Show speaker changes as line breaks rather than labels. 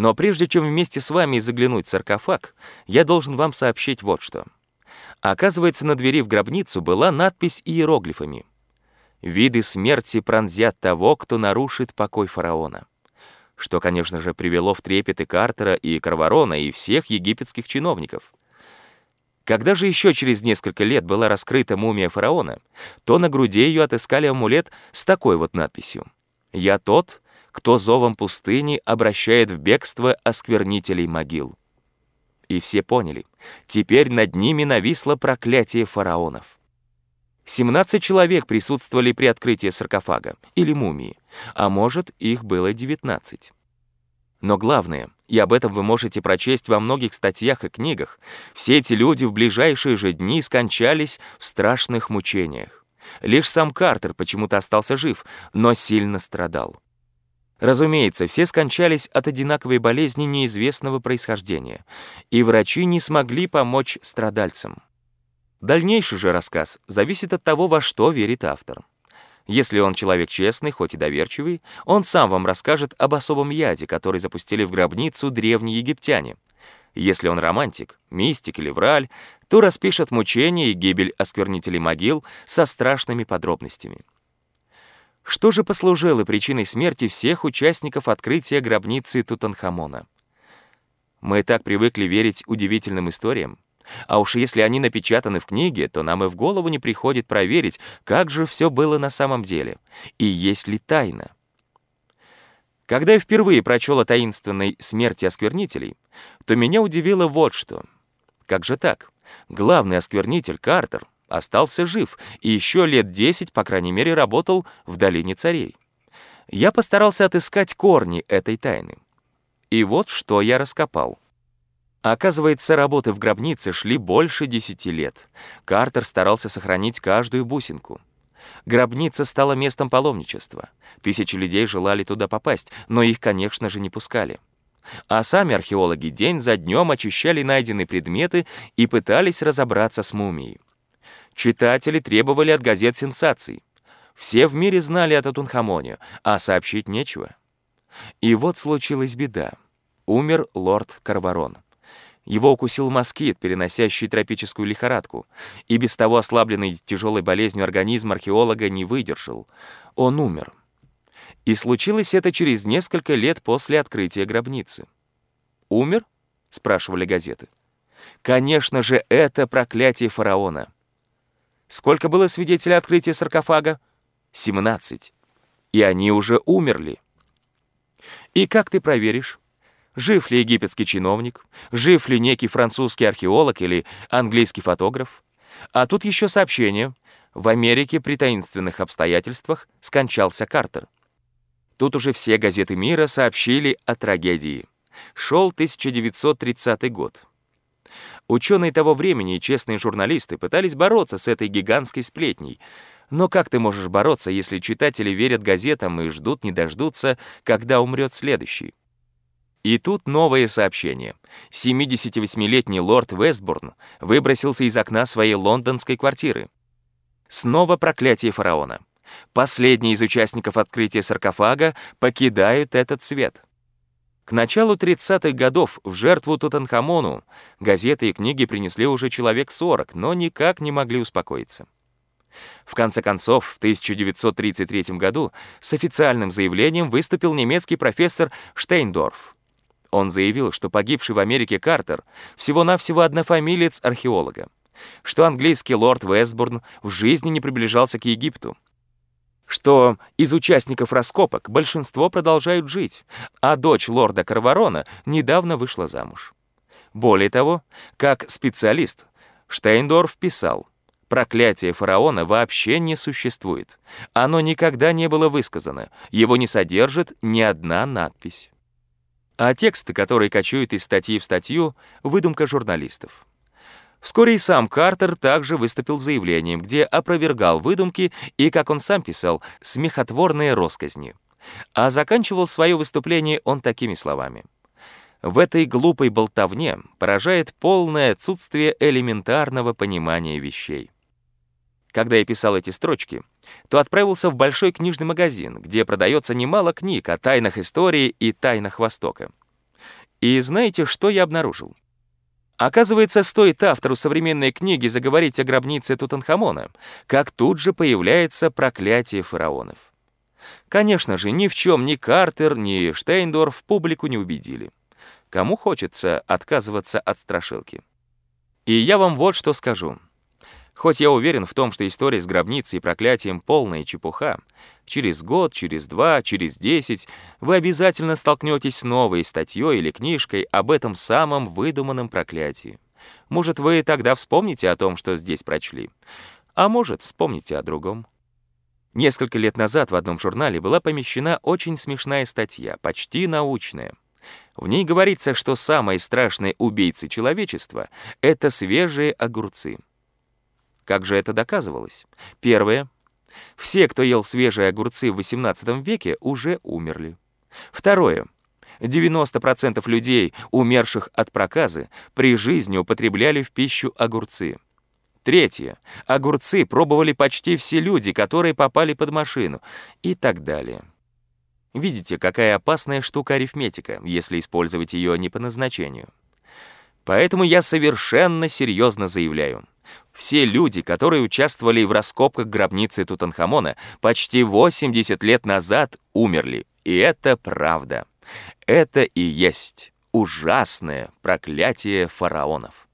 Но прежде чем вместе с вами заглянуть в саркофаг, я должен вам сообщить вот что. Оказывается, на двери в гробницу была надпись иероглифами. «Виды смерти пронзят того, кто нарушит покой фараона». Что, конечно же, привело в трепет и Картера, и Карварона, и всех египетских чиновников. Когда же еще через несколько лет была раскрыта мумия фараона, то на груди ее отыскали амулет с такой вот надписью. «Я тот, кто зовом пустыни обращает в бегство осквернителей могил». И все поняли, теперь над ними нависло проклятие фараонов. 17 человек присутствовали при открытии саркофага или мумии, а может, их было 19. Но главное, и об этом вы можете прочесть во многих статьях и книгах, все эти люди в ближайшие же дни скончались в страшных мучениях. Лишь сам Картер почему-то остался жив, но сильно страдал. Разумеется, все скончались от одинаковой болезни неизвестного происхождения, и врачи не смогли помочь страдальцам. Дальнейший же рассказ зависит от того, во что верит автор. Если он человек честный, хоть и доверчивый, он сам вам расскажет об особом яде, который запустили в гробницу древние египтяне. Если он романтик, мистик или враль, то распишет мучения и гибель осквернителей могил со страшными подробностями. Что же послужило причиной смерти всех участников открытия гробницы Тутанхамона? Мы так привыкли верить удивительным историям. А уж если они напечатаны в книге, то нам и в голову не приходит проверить, как же все было на самом деле, и есть ли тайна. Когда я впервые прочел о таинственной смерти осквернителей, то меня удивило вот что. Как же так? Главный осквернитель Картер остался жив и еще лет десять, по крайней мере, работал в Долине Царей. Я постарался отыскать корни этой тайны. И вот что я раскопал. Оказывается, работы в гробнице шли больше десяти лет. Картер старался сохранить каждую бусинку. Гробница стала местом паломничества. Тысячи людей желали туда попасть, но их, конечно же, не пускали. А сами археологи день за днем очищали найденные предметы и пытались разобраться с мумией. Читатели требовали от газет сенсаций. Все в мире знали о Татунхамоне, а сообщить нечего. И вот случилась беда. Умер лорд Карварон. Его укусил москит, переносящий тропическую лихорадку, и без того ослабленный тяжелой болезнью организм археолога не выдержал. Он умер. И случилось это через несколько лет после открытия гробницы. «Умер?» — спрашивали газеты. «Конечно же, это проклятие фараона». Сколько было свидетелей открытия саркофага? 17. И они уже умерли. И как ты проверишь? Жив ли египетский чиновник? Жив ли некий французский археолог или английский фотограф? А тут еще сообщение. В Америке при таинственных обстоятельствах скончался Картер. Тут уже все газеты мира сообщили о трагедии. Шел 1930 год. Ученые того времени и честные журналисты пытались бороться с этой гигантской сплетней. Но как ты можешь бороться, если читатели верят газетам и ждут не дождутся, когда умрет следующий? И тут новое сообщение. 78-летний лорд Вестбурн выбросился из окна своей лондонской квартиры. Снова проклятие фараона. Последние из участников открытия саркофага покидают этот свет. К началу 30-х годов в жертву Тутанхамону газеты и книги принесли уже человек 40, но никак не могли успокоиться. В конце концов, в 1933 году с официальным заявлением выступил немецкий профессор Штейндорф. Он заявил, что погибший в Америке Картер всего-навсего однофамилец археолога, что английский лорд Вестбурн в жизни не приближался к Египту, что из участников раскопок большинство продолжают жить, а дочь лорда Карварона недавно вышла замуж. Более того, как специалист, Штейндорф писал, проклятие фараона вообще не существует. Оно никогда не было высказано, его не содержит ни одна надпись. А тексты, которые кочуют из статьи в статью, — выдумка журналистов. Вскоре и сам Картер также выступил заявлением, где опровергал выдумки и, как он сам писал, смехотворные росказни. А заканчивал свое выступление он такими словами. «В этой глупой болтовне поражает полное отсутствие элементарного понимания вещей». Когда я писал эти строчки, то отправился в большой книжный магазин, где продается немало книг о тайнах истории и тайнах Востока. И знаете, что я обнаружил? Оказывается, стоит автору современной книги заговорить о гробнице Тутанхамона, как тут же появляется проклятие фараонов. Конечно же, ни в чем ни Картер, ни Штейндорф публику не убедили. Кому хочется отказываться от страшилки? И я вам вот что скажу. Хоть я уверен в том, что история с гробницей и проклятием полная чепуха, через год, через два, через десять вы обязательно столкнетесь с новой статьей или книжкой об этом самом выдуманном проклятии. Может, вы тогда вспомните о том, что здесь прочли, а может, вспомните о другом. Несколько лет назад в одном журнале была помещена очень смешная статья, почти научная. В ней говорится, что самые страшные убийцы человечества — это свежие огурцы. Как же это доказывалось? Первое. Все, кто ел свежие огурцы в XVIII веке, уже умерли. Второе. 90% людей, умерших от проказы, при жизни употребляли в пищу огурцы. Третье. Огурцы пробовали почти все люди, которые попали под машину. И так далее. Видите, какая опасная штука арифметика, если использовать ее не по назначению. Поэтому я совершенно серьезно заявляю. Все люди, которые участвовали в раскопках гробницы Тутанхамона, почти 80 лет назад умерли. И это правда. Это и есть ужасное проклятие фараонов.